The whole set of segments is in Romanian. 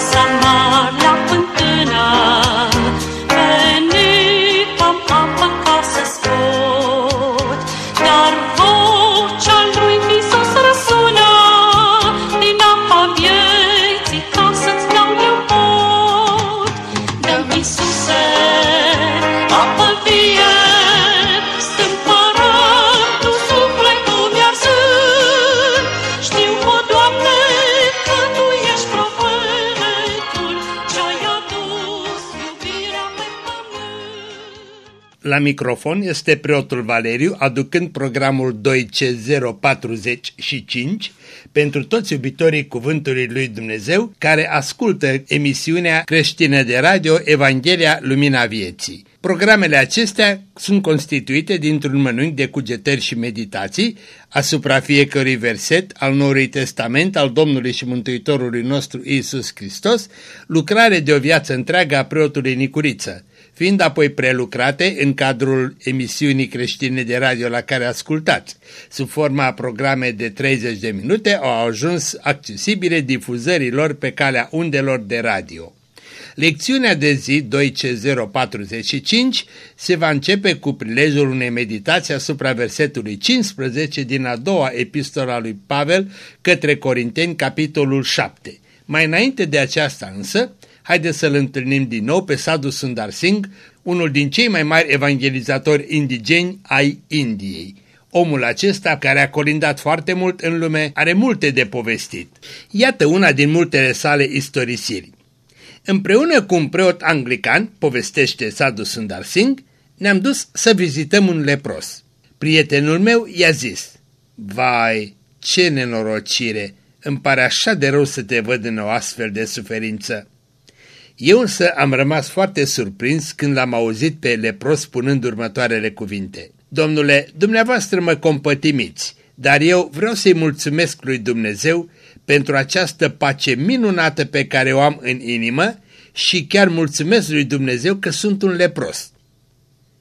graça. La microfon este preotul Valeriu aducând programul 2C045 pentru toți iubitorii Cuvântului Lui Dumnezeu care ascultă emisiunea creștină de radio Evanghelia Lumina Vieții. Programele acestea sunt constituite dintr-un mănânc de cugetări și meditații asupra fiecărui verset al Noului Testament al Domnului și Mântuitorului nostru Isus Hristos, lucrare de o viață întreagă a preotului Nicuriță fiind apoi prelucrate în cadrul emisiunii creștine de radio la care ascultați. Sub forma a programe de 30 de minute au ajuns accesibile difuzărilor pe calea undelor de radio. Lecțiunea de zi 2C045 se va începe cu prilejul unei meditații asupra versetului 15 din a doua epistola lui Pavel către Corinteni, capitolul 7. Mai înainte de aceasta însă, haideți să-l întâlnim din nou pe Sadhu Sundar Singh, unul din cei mai mari evangelizatori indigeni ai Indiei. Omul acesta, care a colindat foarte mult în lume, are multe de povestit. Iată una din multele sale istorisiri. Împreună cu un preot anglican, povestește Sadhu Sundar Singh, ne-am dus să vizităm un lepros. Prietenul meu i-a zis, Vai, ce nenorocire, îmi pare așa de rău să te văd în o astfel de suferință. Eu însă am rămas foarte surprins când l-am auzit pe lepros spunând următoarele cuvinte. Domnule, dumneavoastră mă compătimiți, dar eu vreau să-i mulțumesc lui Dumnezeu pentru această pace minunată pe care o am în inimă și chiar mulțumesc lui Dumnezeu că sunt un lepros.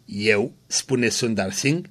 Eu, spune Sundar Singh,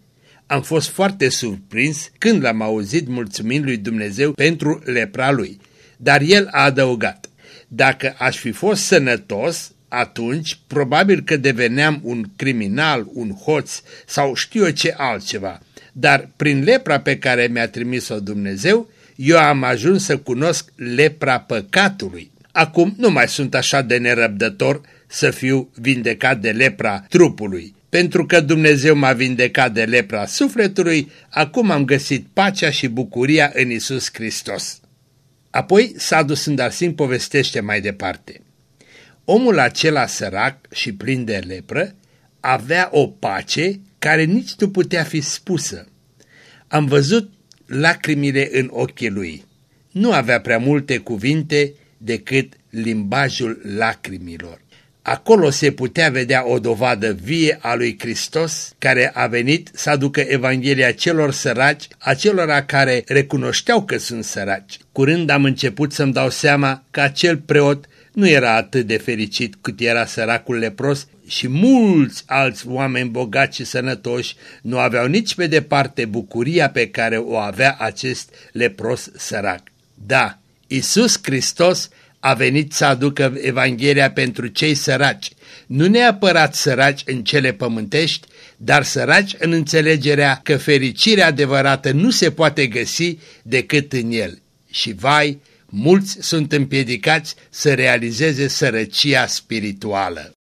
am fost foarte surprins când l-am auzit mulțumind lui Dumnezeu pentru lepra lui, dar el a adăugat, dacă aș fi fost sănătos, atunci probabil că deveneam un criminal, un hoț sau știu eu ce altceva, dar prin lepra pe care mi-a trimis-o Dumnezeu, eu am ajuns să cunosc lepra păcatului. Acum nu mai sunt așa de nerăbdător să fiu vindecat de lepra trupului. Pentru că Dumnezeu m-a vindecat de lepra sufletului, acum am găsit pacea și bucuria în Isus Hristos. Apoi Sadu Sândarsin povestește mai departe. Omul acela sărac și plin de lepră avea o pace care nici nu putea fi spusă. Am văzut lacrimile în ochii lui. Nu avea prea multe cuvinte decât limbajul lacrimilor. Acolo se putea vedea o dovadă vie a lui Hristos care a venit să aducă Evanghelia celor săraci, acelora care recunoșteau că sunt săraci. Curând am început să-mi dau seama că acel preot nu era atât de fericit cât era săracul lepros și mulți alți oameni bogați și sănătoși nu aveau nici pe departe bucuria pe care o avea acest lepros sărac. Da, Isus Hristos a venit să aducă Evanghelia pentru cei săraci, nu neapărat săraci în cele pământești, dar săraci în înțelegerea că fericirea adevărată nu se poate găsi decât în el. Și vai, mulți sunt împiedicați să realizeze sărăcia spirituală.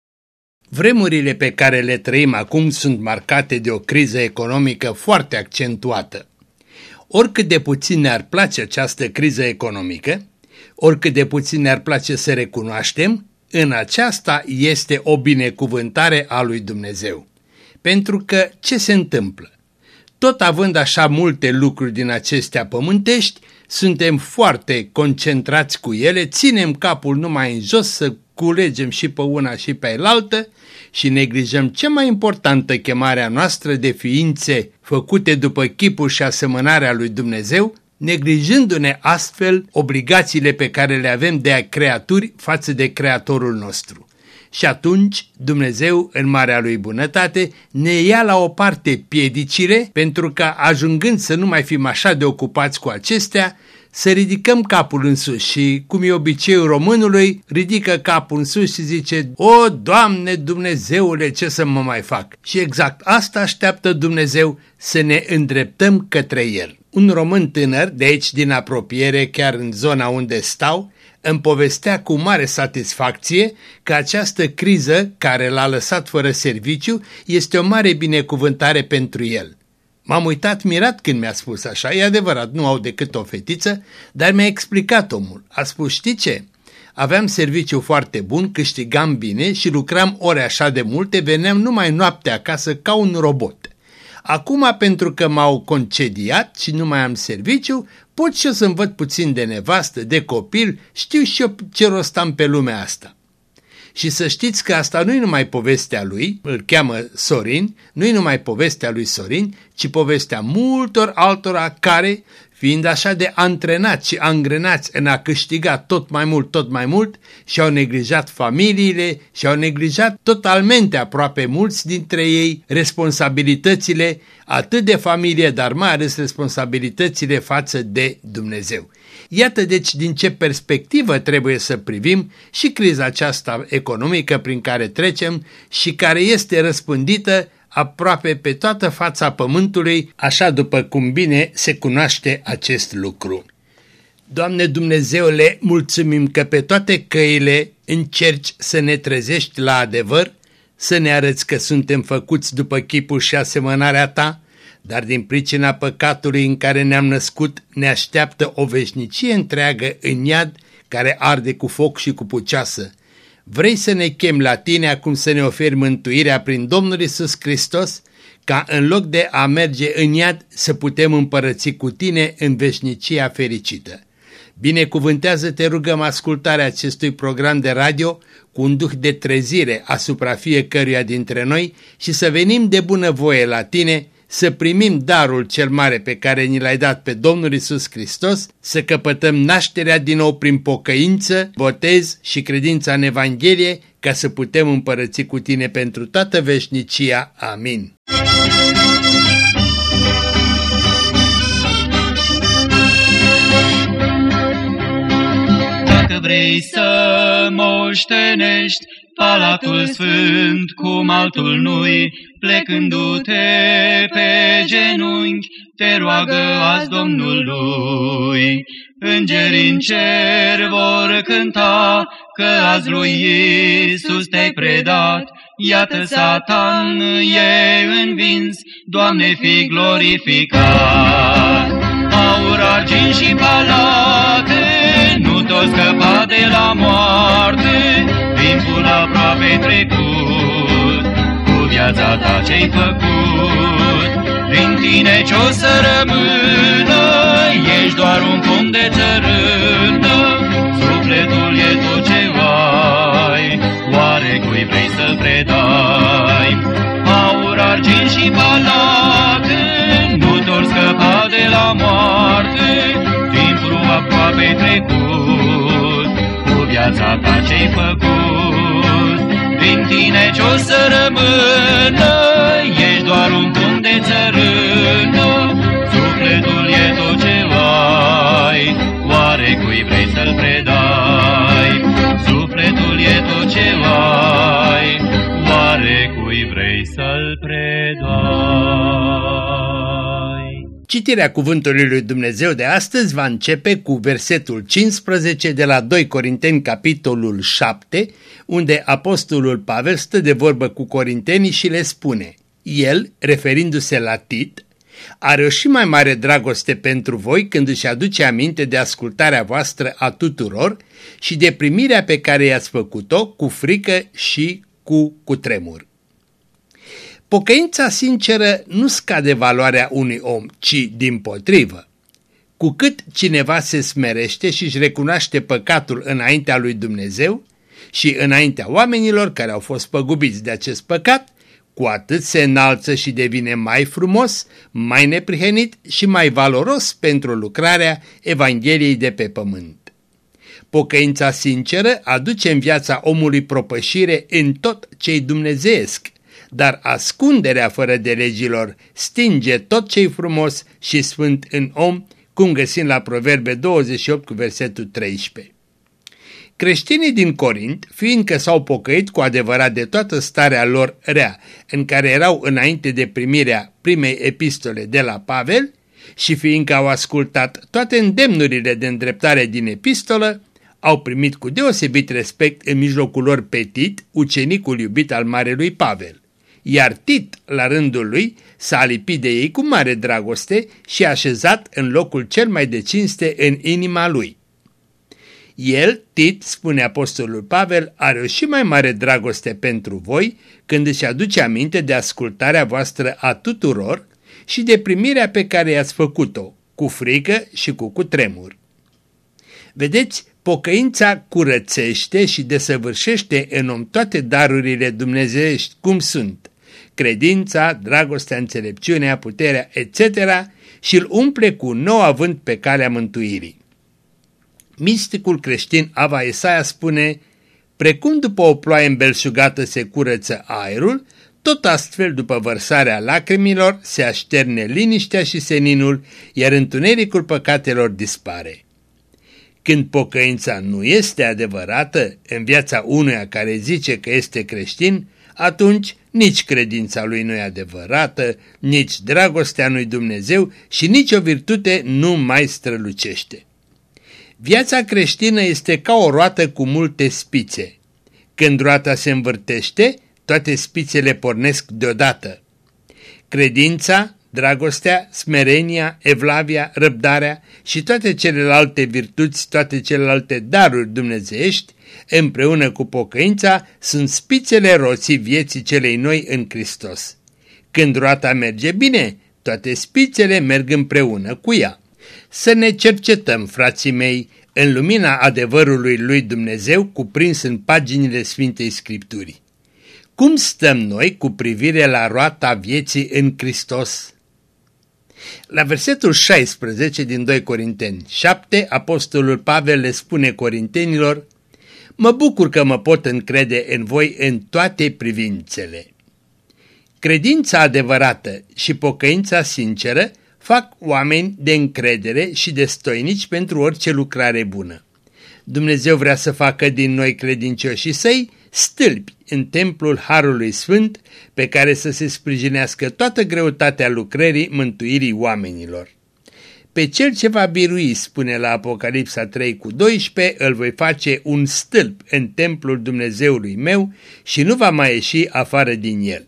Vremurile pe care le trăim acum sunt marcate de o criză economică foarte accentuată. Oricât de puțin ne-ar place această criză economică, oricât de puțin ne-ar place să recunoaștem, în aceasta este o binecuvântare a lui Dumnezeu. Pentru că ce se întâmplă? Tot având așa multe lucruri din acestea pământești, suntem foarte concentrați cu ele, ținem capul numai în jos să culegem și pe una și pe elaltă și neglijăm cea mai importantă chemarea noastră de ființe făcute după chipul și asemănarea lui Dumnezeu, neglijându-ne astfel obligațiile pe care le avem de a creaturi față de Creatorul nostru. Și atunci Dumnezeu, în marea lui bunătate, ne ia la o parte piedicile pentru ca, ajungând să nu mai fim așa de ocupați cu acestea, să ridicăm capul în sus și, cum e obiceiul românului, ridică capul în sus și zice, O, Doamne Dumnezeule, ce să mă mai fac? Și exact asta așteaptă Dumnezeu, să ne îndreptăm către El. Un român tânăr, de aici din apropiere, chiar în zona unde stau, îmi povestea cu mare satisfacție că această criză care l-a lăsat fără serviciu este o mare binecuvântare pentru el. M-am uitat mirat când mi-a spus așa, e adevărat, nu au decât o fetiță, dar mi-a explicat omul. A spus, știi ce? Aveam serviciu foarte bun, câștigam bine și lucram ore așa de multe, veneam numai noaptea acasă ca un robot. Acum, pentru că m-au concediat și nu mai am serviciu, pot și eu să-mi văd puțin de nevastă, de copil, știu și eu ce rost am pe lumea asta. Și să știți că asta nu e numai povestea lui, îl cheamă Sorin, nu e numai povestea lui Sorin, ci povestea multor altora care, fiind așa de antrenați și angrenați în a câștiga tot mai mult, tot mai mult, și-au neglijat familiile și-au neglijat totalmente aproape mulți dintre ei responsabilitățile atât de familie, dar mai ales responsabilitățile față de Dumnezeu. Iată deci din ce perspectivă trebuie să privim și criza aceasta economică prin care trecem și care este răspândită aproape pe toată fața pământului, așa după cum bine se cunoaște acest lucru. Doamne Dumnezeule, mulțumim că pe toate căile încerci să ne trezești la adevăr, să ne arăți că suntem făcuți după chipul și asemănarea Ta, dar din pricina păcatului în care ne-am născut ne așteaptă o veșnicie întreagă în iad care arde cu foc și cu puceasă. Vrei să ne chem la tine acum să ne oferi mântuirea prin Domnul Isus Hristos, ca în loc de a merge în iad să putem împărăți cu tine în veșnicia fericită. Binecuvântează-te rugăm ascultarea acestui program de radio cu un duh de trezire asupra fiecăruia dintre noi și să venim de bună voie la tine să primim darul cel mare pe care ni l-ai dat pe Domnul Isus Hristos, să căpătăm nașterea din nou prin pocăință, botez și credința în Evanghelie, ca să putem împărăți cu tine pentru toată veșnicia. Amin. Dacă vrei să moștenești Palatul Sfânt cum altul nu-i, plecându-te pe genunchi, te roagă azi Domnului. Îngerii în cer vor cânta că azi lui Iisus te-ai predat, Iată Satan e învins, Doamne fi glorificat. Aur, argint și palate, nu tot scăpa de la moarte, timpul aproape trecut, cu viața ta ce-ai făcut. Din tine ce-o să rămână, ești doar un pom de țărână, sufletul e tot ce ai, oare cui vrei să-l predai? Aur, argint și palate, nu te scăpa de la moarte, timpul aproape trecut, cu viața ta ce-ai făcut. Din tine ce-o să rămână, ești doar un pom de țărână, sufletul e tot ce ai, oare cui vrei să-l predai? Sufletul e tot ce ai, oare cui vrei să-l predai? Citirea cuvântului lui Dumnezeu de astăzi va începe cu versetul 15 de la 2 Corinteni, capitolul 7, unde apostolul Pavel stă de vorbă cu corintenii și le spune El, referindu-se la Tit, are o și mai mare dragoste pentru voi când își aduce aminte de ascultarea voastră a tuturor și de primirea pe care i-ați făcut-o cu frică și cu cutremur. Pocăința sinceră nu scade valoarea unui om, ci din potrivă. Cu cât cineva se smerește și își recunoaște păcatul înaintea lui Dumnezeu și înaintea oamenilor care au fost păgubiți de acest păcat, cu atât se înalță și devine mai frumos, mai neprihenit și mai valoros pentru lucrarea Evangheliei de pe pământ. Pocăința sinceră aduce în viața omului propășire în tot ce-i dumnezeiesc, dar ascunderea fără de legilor stinge tot ce-i frumos și sfânt în om, cum găsim la Proverbe 28 cu versetul 13. Creștinii din Corint, fiindcă s-au pocăit cu adevărat de toată starea lor rea, în care erau înainte de primirea primei epistole de la Pavel, și fiindcă au ascultat toate îndemnurile de îndreptare din epistolă, au primit cu deosebit respect în mijlocul lor pe Tit, ucenicul iubit al Marelui Pavel. Iar Tit, la rândul lui, s-a lipit de ei cu mare dragoste și a așezat în locul cel mai de cinste în inima lui. El, Tit, spune apostolul Pavel, are o și mai mare dragoste pentru voi când își aduce aminte de ascultarea voastră a tuturor și de primirea pe care i-ați făcut-o, cu frică și cu cutremur. Vedeți, pocăința curățește și desăvârșește în om toate darurile dumnezeiești cum sunt, credința, dragostea, înțelepciunea, puterea, etc., și îl umple cu nou avânt pe calea mântuirii. Misticul creștin Ava Isaia spune, precum după o ploaie îmbelșugată se curăță aerul, tot astfel după vărsarea lacrimilor se așterne liniștea și seninul, iar întunericul păcatelor dispare. Când pocăința nu este adevărată în viața unuia care zice că este creștin, atunci nici credința lui nu e adevărată, nici dragostea lui Dumnezeu și nici o virtute nu mai strălucește. Viața creștină este ca o roată cu multe spițe. Când roata se învârtește, toate spițele pornesc deodată. Credința, dragostea, smerenia, evlavia, răbdarea și toate celelalte virtuți, toate celelalte daruri dumnezeiești, împreună cu pocăința, sunt spițele roții vieții celei noi în Hristos. Când roata merge bine, toate spițele merg împreună cu ea. Să ne cercetăm, frații mei, în lumina adevărului lui Dumnezeu cuprins în paginile Sfintei Scripturii. Cum stăm noi cu privire la roata vieții în Hristos? La versetul 16 din 2 Corinteni 7, apostolul Pavel le spune corintenilor, Mă bucur că mă pot încrede în voi în toate privințele. Credința adevărată și pocăința sinceră fac oameni de încredere și de stoinici pentru orice lucrare bună. Dumnezeu vrea să facă din noi credincioșii săi stâlpi în templul Harului Sfânt pe care să se sprijinească toată greutatea lucrării mântuirii oamenilor. Pe cel ce va birui, spune la Apocalipsa 3 cu 12, îl voi face un stâlp în templul Dumnezeului meu și nu va mai ieși afară din el.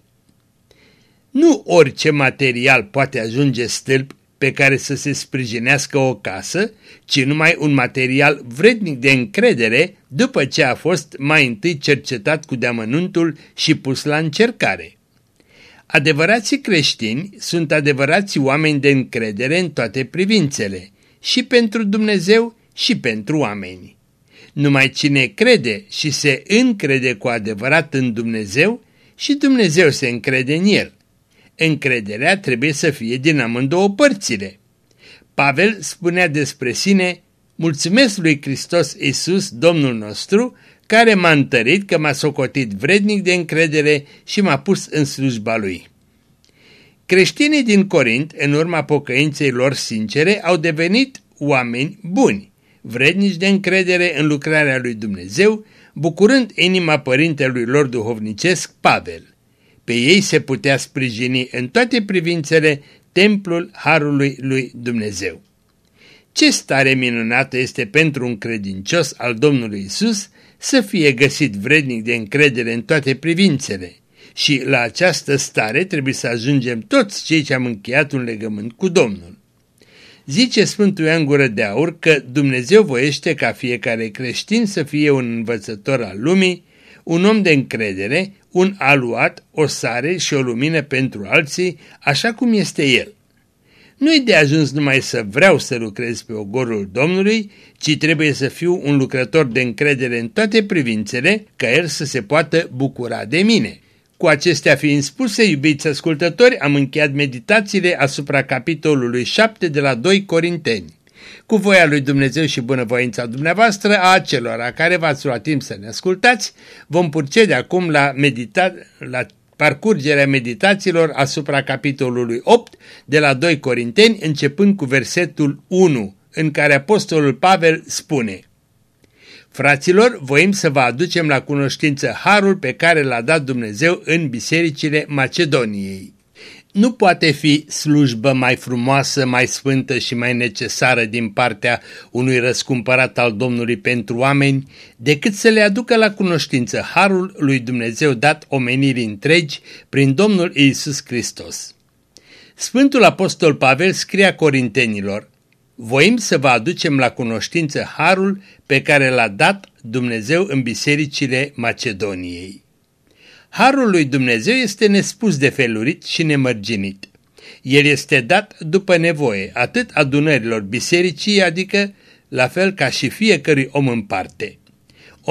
Nu orice material poate ajunge stâlp pe care să se sprijinească o casă, ci numai un material vrednic de încredere după ce a fost mai întâi cercetat cu deamănuntul și pus la încercare. Adevărații creștini sunt adevărați oameni de încredere în toate privințele, și pentru Dumnezeu și pentru oameni. Numai cine crede și se încrede cu adevărat în Dumnezeu, și Dumnezeu se încrede în el încrederea trebuie să fie din amândouă părțile. Pavel spunea despre sine, mulțumesc lui Hristos Iisus, Domnul nostru, care m-a întărit că m-a socotit vrednic de încredere și m-a pus în slujba lui. Creștinii din Corint, în urma pocăinței lor sincere, au devenit oameni buni, vrednici de încredere în lucrarea lui Dumnezeu, bucurând inima părintelui lor duhovnicesc, Pavel. Pe ei se putea sprijini în toate privințele templul Harului lui Dumnezeu. Ce stare minunată este pentru un credincios al Domnului Isus să fie găsit vrednic de încredere în toate privințele. Și la această stare trebuie să ajungem toți cei ce am încheiat un legământ cu Domnul. Zice Sfântul Ioan Gură de Aur că Dumnezeu voiește ca fiecare creștin să fie un învățător al lumii, un om de încredere, un aluat, o sare și o lumină pentru alții, așa cum este el. Nu-i de ajuns numai să vreau să lucrez pe ogorul Domnului, ci trebuie să fiu un lucrător de încredere în toate privințele, ca el să se poată bucura de mine. Cu acestea fiind spuse, iubiți ascultători, am încheiat meditațiile asupra capitolului 7 de la 2 Corinteni cu voia lui Dumnezeu și bunăvoința dumneavoastră a acelora care v-ați luat timp să ne ascultați, vom procede acum la, medita la parcurgerea meditațiilor asupra capitolului 8 de la 2 Corinteni, începând cu versetul 1, în care Apostolul Pavel spune Fraților, voim să vă aducem la cunoștință harul pe care l-a dat Dumnezeu în bisericile Macedoniei. Nu poate fi slujbă mai frumoasă, mai sfântă și mai necesară din partea unui răscumpărat al Domnului pentru oameni, decât să le aducă la cunoștință harul lui Dumnezeu dat omenirii întregi prin Domnul Iisus Hristos. Sfântul Apostol Pavel scria Corintenilor, Voim să vă aducem la cunoștință harul pe care l-a dat Dumnezeu în bisericile Macedoniei. Harul lui Dumnezeu este nespus de felurit și nemărginit. El este dat după nevoie, atât adunărilor bisericii, adică la fel ca și fiecărui om în parte.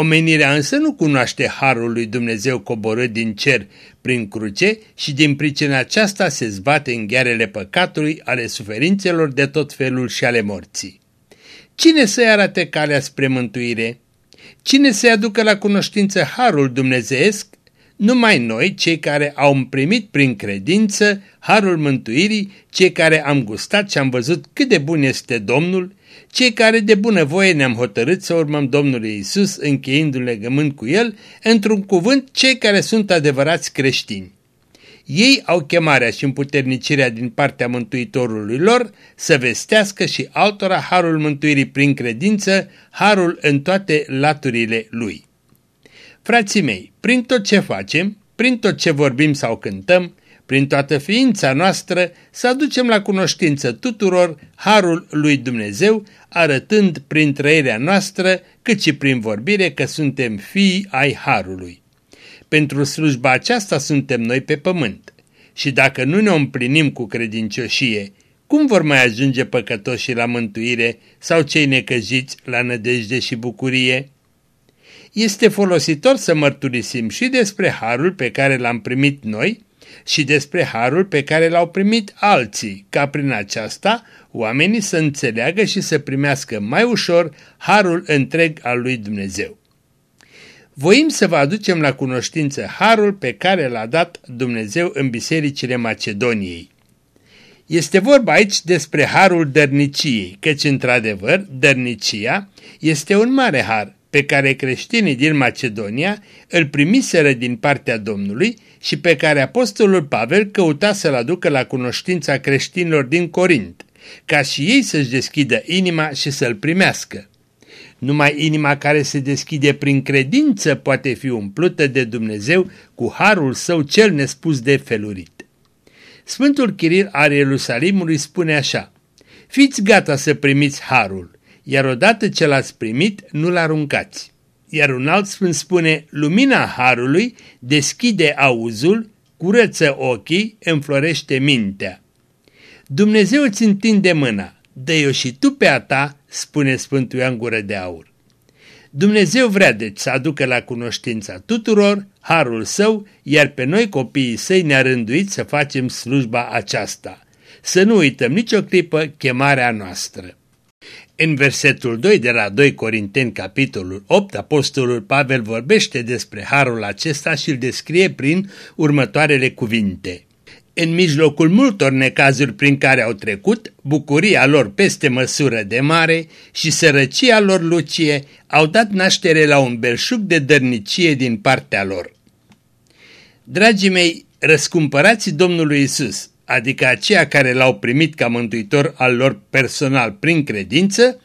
Omenirea însă nu cunoaște harul lui Dumnezeu coborât din cer prin cruce și din pricina aceasta se zbate în ghearele păcatului, ale suferințelor de tot felul și ale morții. Cine să-i arate calea spre mântuire? Cine să-i aducă la cunoștință harul dumnezeesc numai noi, cei care au primit prin credință harul mântuirii, cei care am gustat și am văzut cât de bun este Domnul, cei care de bunăvoie ne-am hotărât să urmăm Domnului Isus, încheiindu legământ cu El, într-un cuvânt, cei care sunt adevărați creștini. Ei au chemarea și împuternicirea din partea Mântuitorului lor să vestească și altora harul mântuirii prin credință, harul în toate laturile lui. Frații mei, prin tot ce facem, prin tot ce vorbim sau cântăm, prin toată ființa noastră, să aducem la cunoștință tuturor harul lui Dumnezeu, arătând prin trăirea noastră, cât și prin vorbire că suntem fii ai harului. Pentru slujba aceasta suntem noi pe pământ. Și dacă nu ne împlinim cu credincioșie, cum vor mai ajunge păcătoșii la mântuire sau cei necăjiți la nădejde și bucurie? este folositor să mărturisim și despre harul pe care l-am primit noi și despre harul pe care l-au primit alții, ca prin aceasta oamenii să înțeleagă și să primească mai ușor harul întreg al lui Dumnezeu. Voim să vă aducem la cunoștință harul pe care l-a dat Dumnezeu în bisericile Macedoniei. Este vorba aici despre harul dărniciei, căci într-adevăr dărnicia este un mare har, pe care creștinii din Macedonia îl primiseră din partea Domnului și pe care apostolul Pavel căuta să-l aducă la cunoștința creștinilor din Corint, ca și ei să-și deschidă inima și să-l primească. Numai inima care se deschide prin credință poate fi umplută de Dumnezeu cu harul său cel nespus de felurit. Sfântul Chiril al Ierusalimului spune așa, Fiți gata să primiți harul, iar odată ce l-ați primit, nu-l aruncați. Iar un alt sfânt spune, lumina Harului deschide auzul, curăță ochii, înflorește mintea. Dumnezeu îți întinde mâna, dă-i-o și tu pe a ta, spune Sfântul Ioan Gură de Aur. Dumnezeu vrea deci să aducă la cunoștința tuturor harul său, iar pe noi copiii săi ne-a rânduit să facem slujba aceasta. Să nu uităm nicio clipă chemarea noastră. În versetul 2 de la 2 Corinteni, capitolul 8, apostolul Pavel vorbește despre harul acesta și îl descrie prin următoarele cuvinte. În mijlocul multor necazuri prin care au trecut, bucuria lor peste măsură de mare și sărăcia lor lucie au dat naștere la un belșug de dărnicie din partea lor. Dragii mei, răscumpărați Domnului Isus, adică aceia care l-au primit ca mântuitor al lor personal prin credință,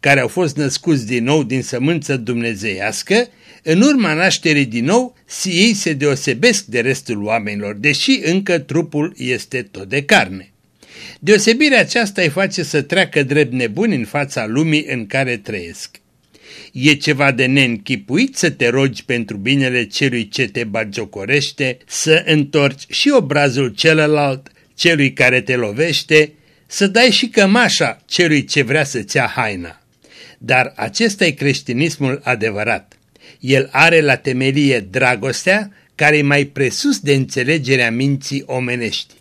care au fost născuți din nou din sămânță dumnezeiască, în urma nașterii din nou, ei se deosebesc de restul oamenilor, deși încă trupul este tot de carne. Deosebirea aceasta îi face să treacă drept nebuni în fața lumii în care trăiesc. E ceva de neînchipuit să te rogi pentru binele celui ce te bagiocorește, să întorci și obrazul celălalt, celui care te lovește, să dai și cămașa celui ce vrea să-ți ia haina. Dar acesta e creștinismul adevărat. El are la temelie dragostea care e mai presus de înțelegerea minții omenești.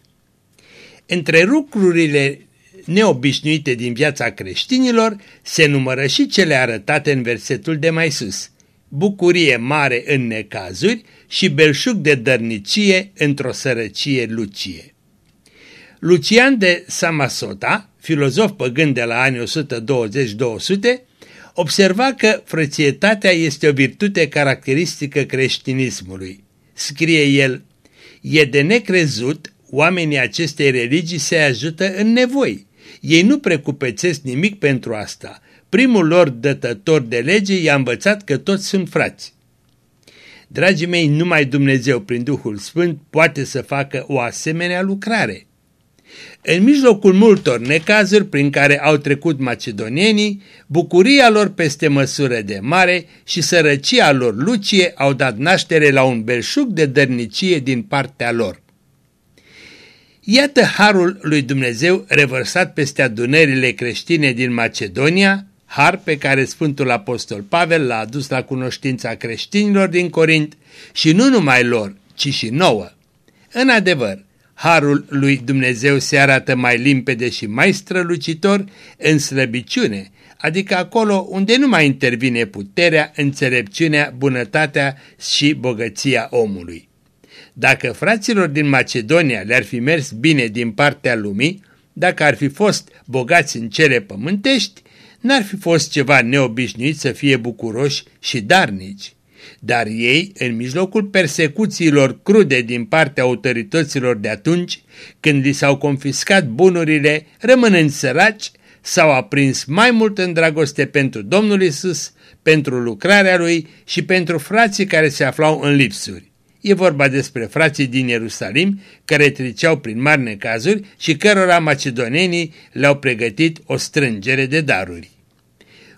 Între lucrurile neobișnuite din viața creștinilor se numără și cele arătate în versetul de mai sus. bucurie mare în necazuri și belșug de dărnicie într-o sărăcie lucie. Lucian de Samasota, filozof păgând de la anii 120-200, observa că frățietatea este o virtute caracteristică creștinismului. Scrie el, e de necrezut, oamenii acestei religii se ajută în nevoi. Ei nu precupețesc nimic pentru asta. Primul lor dătător de lege i-a învățat că toți sunt frați. Dragii mei, numai Dumnezeu prin Duhul Sfânt poate să facă o asemenea lucrare. În mijlocul multor necazuri prin care au trecut macedonienii, bucuria lor peste măsură de mare și sărăcia lor lucie au dat naștere la un belșug de dărnicie din partea lor. Iată harul lui Dumnezeu revărsat peste adunările creștine din Macedonia, har pe care Sfântul Apostol Pavel l-a adus la cunoștința creștinilor din Corint și nu numai lor, ci și nouă. În adevăr, harul lui Dumnezeu se arată mai limpede și mai strălucitor în slăbiciune, adică acolo unde nu mai intervine puterea, înțelepciunea, bunătatea și bogăția omului. Dacă fraților din Macedonia le-ar fi mers bine din partea lumii, dacă ar fi fost bogați în cele pământești, n-ar fi fost ceva neobișnuit să fie bucuroși și darnici. Dar ei, în mijlocul persecuțiilor crude din partea autorităților de atunci, când li s-au confiscat bunurile, rămânând săraci, s-au aprins mai mult în dragoste pentru Domnul Isus, pentru lucrarea Lui și pentru frații care se aflau în lipsuri. E vorba despre frații din Ierusalim care treceau prin mari necazuri și cărora macedonenii le-au pregătit o strângere de daruri.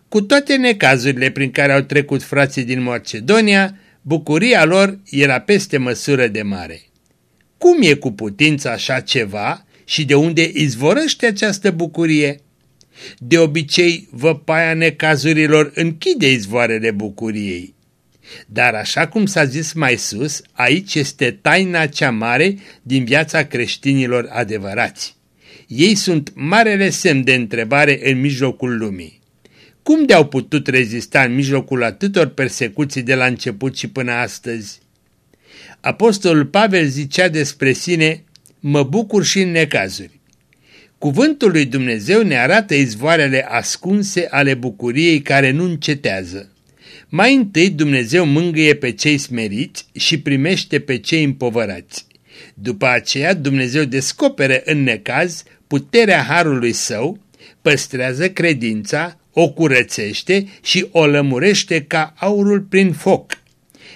Cu toate necazurile prin care au trecut frații din Macedonia, bucuria lor era peste măsură de mare. Cum e cu putință așa ceva și de unde izvorăște această bucurie? De obicei, văpaia necazurilor închide izvoarele bucuriei. Dar așa cum s-a zis mai sus, aici este taina cea mare din viața creștinilor adevărați. Ei sunt marele semn de întrebare în mijlocul lumii. Cum de-au putut rezista în mijlocul atâtor persecuții de la început și până astăzi? Apostolul Pavel zicea despre sine, mă bucur și în necazuri. Cuvântul lui Dumnezeu ne arată izvoarele ascunse ale bucuriei care nu încetează. Mai întâi Dumnezeu mângâie pe cei smeriți și primește pe cei împovărați. După aceea Dumnezeu descoperă în necaz puterea harului său, păstrează credința, o curățește și o lămurește ca aurul prin foc.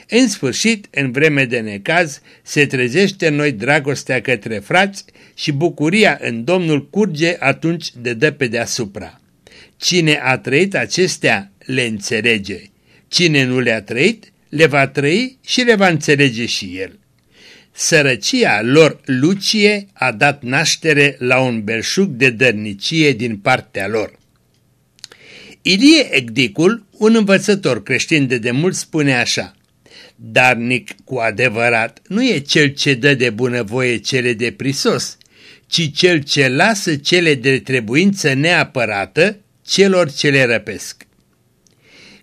În sfârșit, în vreme de necaz, se trezește în noi dragostea către frați și bucuria în Domnul curge atunci de dă pe deasupra. Cine a trăit acestea le înțelege. Cine nu le-a trăit, le va trăi și le va înțelege și el. Sărăcia lor lucie a dat naștere la un belșug de dărnicie din partea lor. Ilie Egdicul, un învățător creștin de demult, spune așa Darnic cu adevărat nu e cel ce dă de bunăvoie cele de prisos, ci cel ce lasă cele de trebuință neapărată celor ce le răpesc.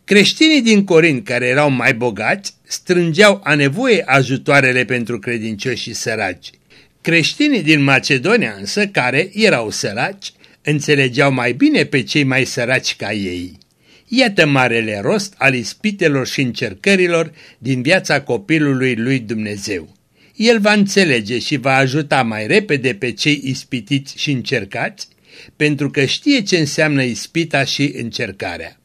Creștinii din Corint care erau mai bogați strângeau a nevoie ajutoarele pentru credincioși și săraci. Creștinii din Macedonia însă, care erau săraci, înțelegeau mai bine pe cei mai săraci ca ei. Iată marele rost al ispitelor și încercărilor din viața copilului lui Dumnezeu. El va înțelege și va ajuta mai repede pe cei ispitiți și încercați, pentru că știe ce înseamnă ispita și încercarea.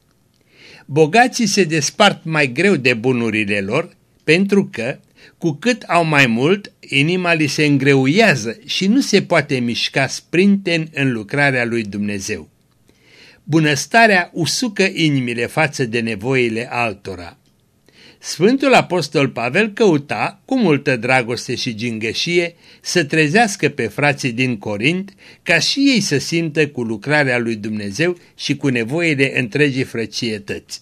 Bogații se despart mai greu de bunurile lor, pentru că, cu cât au mai mult, inima li se îngreuiază și nu se poate mișca sprinten în lucrarea lui Dumnezeu. Bunăstarea usucă inimile față de nevoile altora. Sfântul Apostol Pavel căuta, cu multă dragoste și gingășie, să trezească pe frații din Corint, ca și ei să simtă cu lucrarea lui Dumnezeu și cu nevoile întregii frăcietăți.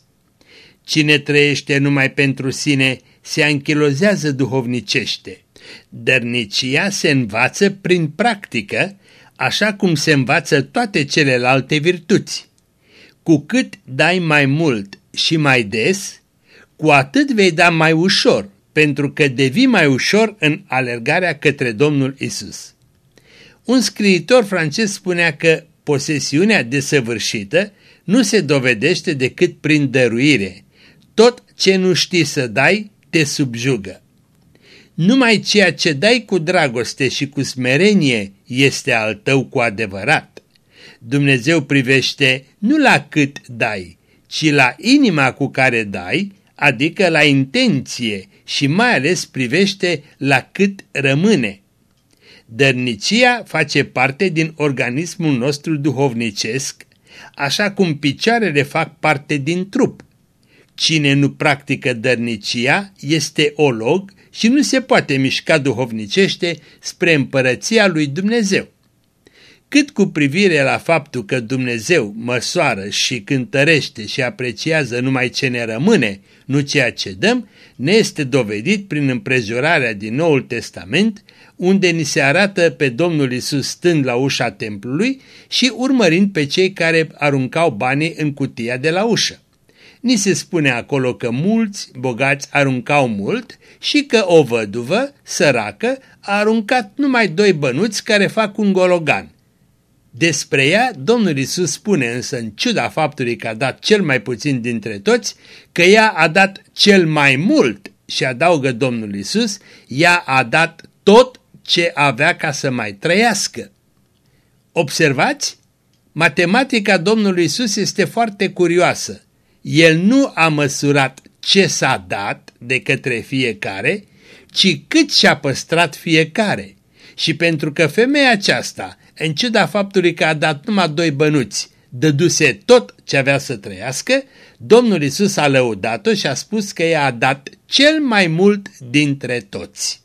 Cine trăiește numai pentru sine se anchilozează duhovnicește. Dărnicia se învață prin practică, așa cum se învață toate celelalte virtuți. Cu cât dai mai mult și mai des, cu atât vei da mai ușor, pentru că devii mai ușor în alergarea către Domnul Isus. Un scriitor francez spunea că posesiunea desăvârșită nu se dovedește decât prin dăruire. Tot ce nu știi să dai, te subjugă. Numai ceea ce dai cu dragoste și cu smerenie este al tău cu adevărat. Dumnezeu privește nu la cât dai, ci la inima cu care dai, adică la intenție și mai ales privește la cât rămâne. Dărnicia face parte din organismul nostru duhovnicesc, așa cum picioarele fac parte din trup. Cine nu practică dărnicia este olog și nu se poate mișca duhovnicește spre împărăția lui Dumnezeu. Cât cu privire la faptul că Dumnezeu măsoară și cântărește și apreciază numai ce ne rămâne, nu ceea ce dăm, ne este dovedit prin împrejurarea din Noul Testament, unde ni se arată pe Domnul Isus stând la ușa templului și urmărind pe cei care aruncau banii în cutia de la ușă. Ni se spune acolo că mulți bogați aruncau mult și că o văduvă, săracă, a aruncat numai doi bănuți care fac un gologan. Despre ea, Domnul Isus spune însă, în ciuda faptului că a dat cel mai puțin dintre toți, că ea a dat cel mai mult și adaugă Domnul Isus, ea a dat tot ce avea ca să mai trăiască. Observați? Matematica Domnului Isus este foarte curioasă. El nu a măsurat ce s-a dat de către fiecare, ci cât și-a păstrat fiecare. Și pentru că femeia aceasta, în ciuda faptului că a dat numai doi bănuți, dăduse tot ce avea să trăiască, Domnul Isus a lăudat-o și a spus că ea a dat cel mai mult dintre toți.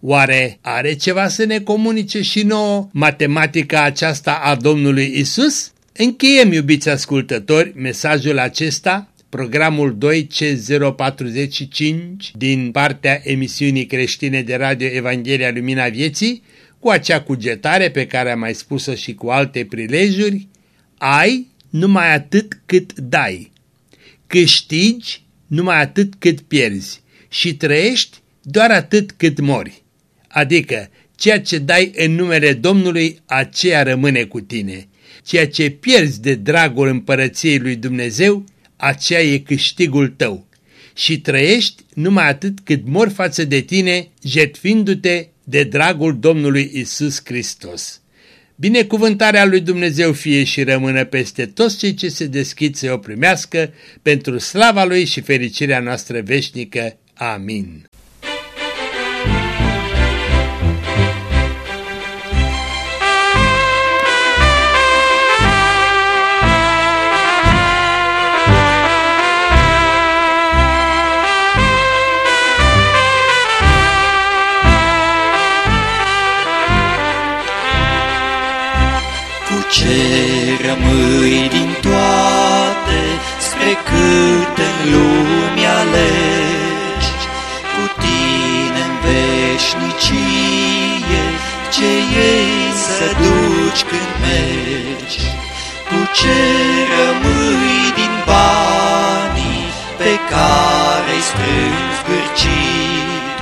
Oare are ceva să ne comunice și nouă matematica aceasta a Domnului Isus? Încheiem, iubiți ascultători, mesajul acesta, programul 2C045 din partea emisiunii creștine de radio Evanghelia Lumina Vieții, cu acea cugetare pe care am mai spus-o și cu alte prilejuri, ai numai atât cât dai, câștigi numai atât cât pierzi și trăiești doar atât cât mori. Adică, ceea ce dai în numele Domnului, aceea rămâne cu tine. Ceea ce pierzi de dragul împărăției lui Dumnezeu, aceea e câștigul tău. Și trăiești numai atât cât mor față de tine, jetfindu-te de dragul Domnului Isus Hristos. Binecuvântarea lui Dumnezeu fie și rămână peste toți cei ce se deschid să o primească, pentru slava Lui și fericirea noastră veșnică. Amin. Ce rămâi din toate, spre cât în lume alegi, cu tine în veșnicie, ce ei să duci când mergi, cu ce rămâi din banii pe care-i strângi zgârcit,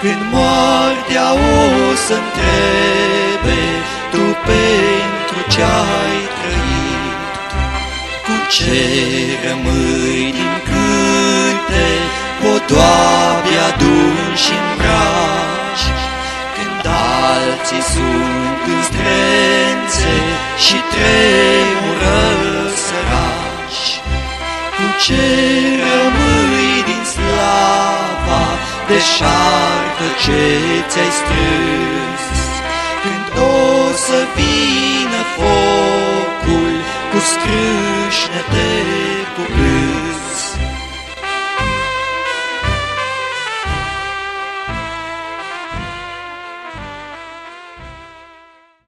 când moartea o să întrebe tu pentru ce-ai trăit, cu ce rămâi din câte podoabe aduni și îmbraci, când alții sunt în strențe și tremură săraci, cu ce rămâi din slava deșartă ce ți-ai strâns, când o să vină focul cu scrâșnete cu plâns.